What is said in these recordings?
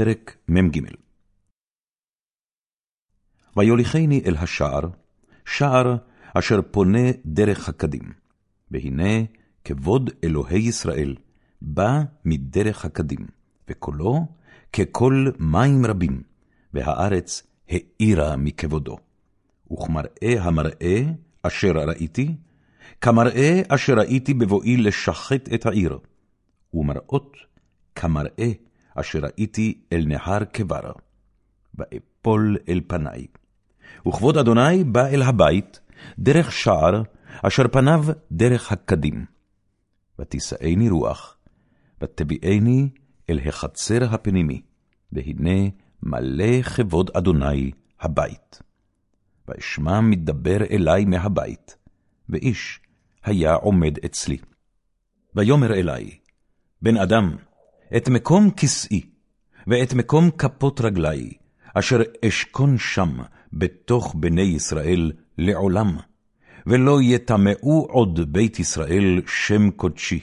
פרק מ"ג ויוליכני אל השער, שער אשר פונה דרך הקדים. והנה כבוד אלוהי ישראל בא מדרך הקדים, וקולו כקול מים רבים, והארץ האירה מכבודו. וכמראה המראה אשר ראיתי, כמראה אשר ראיתי בבואי לשחט את העיר, ומראות כמראה אשר ראיתי אל נהר כבר, ואפול אל פניי. וכבוד אדוני בא אל הבית, דרך שער, אשר פניו דרך הקדים. ותישאני רוח, ותביאני אל החצר הפנימי, והנה מלא כבוד אדוני הבית. ואשמע מדבר אלי מהבית, ואיש היה עומד אצלי. ויאמר אלי, בן אדם, את מקום כסאי, ואת מקום כפות רגלי, אשר אשכון שם בתוך בני ישראל לעולם, ולא יטמאו עוד בית ישראל שם קודשי,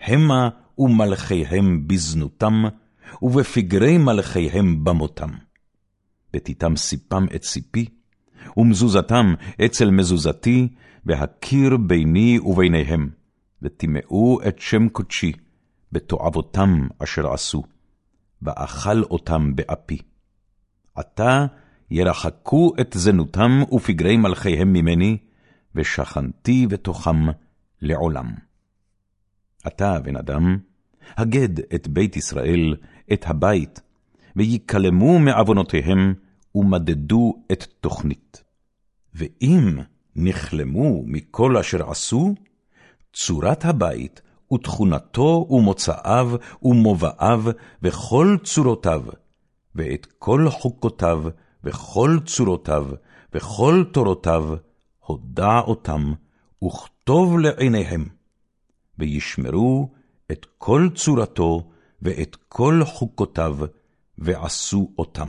המה ומלכיהם בזנותם, ובפגרי מלכיהם במותם. ותיתם סיפם את סיפי, ומזוזתם אצל מזוזתי, והקיר ביני וביניהם, וטימאו את שם קודשי, בתועבותם אשר עשו, ואכל אותם באפי. עתה ירחקו את זנותם ופגרי מלכיהם ממני, ושכנתי בתוכם לעולם. אתה, בן אדם, הגד את בית ישראל, את הבית, ויקלמו מעוונותיהם, ומדדו את תוכנית. ואם נכלמו מכל אשר עשו, צורת הבית ותכונתו ומוצאיו ומובאיו וכל צורותיו, ואת כל חוקותיו וכל צורותיו וכל תורותיו, הודע אותם, וכתוב לעיניהם, וישמרו את כל צורתו ואת כל חוקותיו, ועשו אותם.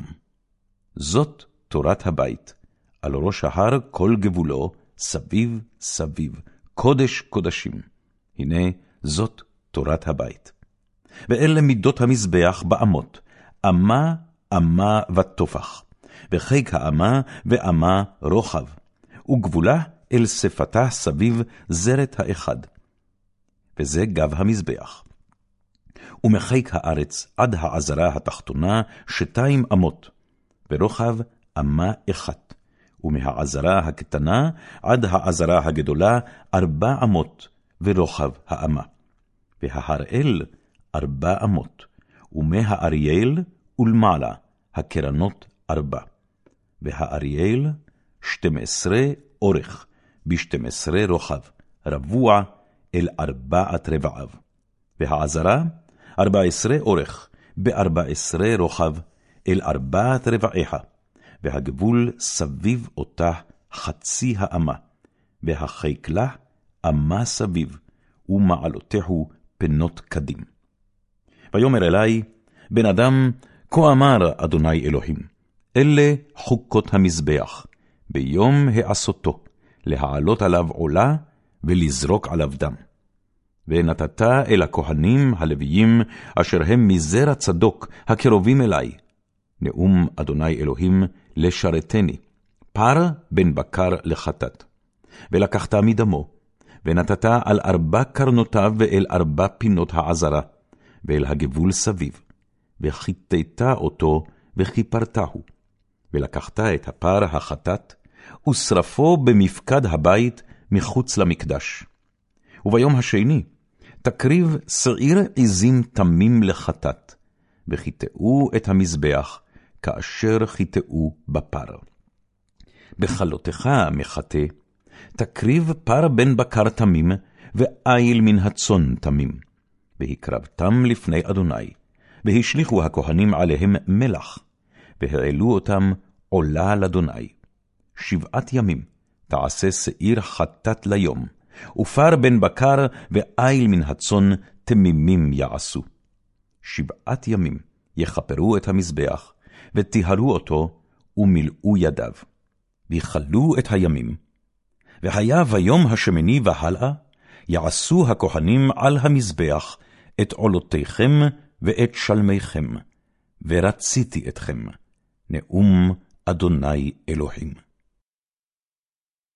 זאת תורת הבית, על ראש ההר כל גבולו, סביב סביב, קודש קודשים. הנה זאת תורת הבית. ואלה מידות המזבח באמות, אמה, אמה וטופח, וחיק האמה ואמה רוחב, וגבולה אל שפתה סביב זרת האחד. וזה גב המזבח. ומחיק הארץ עד העזרה התחתונה שתיים אמות, ורוחב אמה אחת, ומהעזרה הקטנה עד העזרה הגדולה ארבע אמות, ורוחב האמה. וההראל ארבע אמות, ומהאריאל ולמעלה הקרנות ארבע. והאריאל שתים עשרה אורך, בשתים עשרה רוחב, רבוע אל ארבעת רבעיו. והעזרה ארבע עשרה אורך, בארבע עשרה רוחב, אל ארבעת רבעיה, והגבול סביב אותה חצי האמה, והחיקלה אמה סביב, ומעלותהו פנות קדים. ויאמר אלי, בן אדם, כה אמר אדוני אלוהים, אלה חוקות המזבח, ביום העשותו, להעלות עליו עולה, ולזרוק עליו דם. ונתת אל הכהנים הלוויים, אשר הם מזרע צדוק, הקרובים אלי, נאום אדוני אלוהים, לשרתני, פר בן בקר לחטאת. ולקחת מדמו, ונתת על ארבע קרנותיו ואל ארבע פינות העזרה, ואל הגבול סביב, וחיטטת אותו וכיפרתהו. ולקחת את הפר החטאת, ושרפו במפקד הבית מחוץ למקדש. וביום השני, תקריב שעיר עזים תמים לחטאת, וחיטאו את המזבח, כאשר חיטאו בפר. בחלותך מחטא, תקריב פר בן בקר תמים, ואיל מן הצאן תמים. והקרבתם לפני אדוני, והשליכו הכהנים עליהם מלח, והעלו אותם עולה לאדוני. שבעת ימים תעשה שעיר חטאת ליום, ופר בן בקר ואיל מן הצאן תמימים יעשו. שבעת ימים יכפרו את המזבח, וטיהרו אותו, ומילאו ידיו. ויכלו את הימים, והיה ביום השמיני והלאה, יעשו הכהנים על המזבח את עולותיכם ואת שלמיכם, ורציתי אתכם. נאום אדוני אלוהים.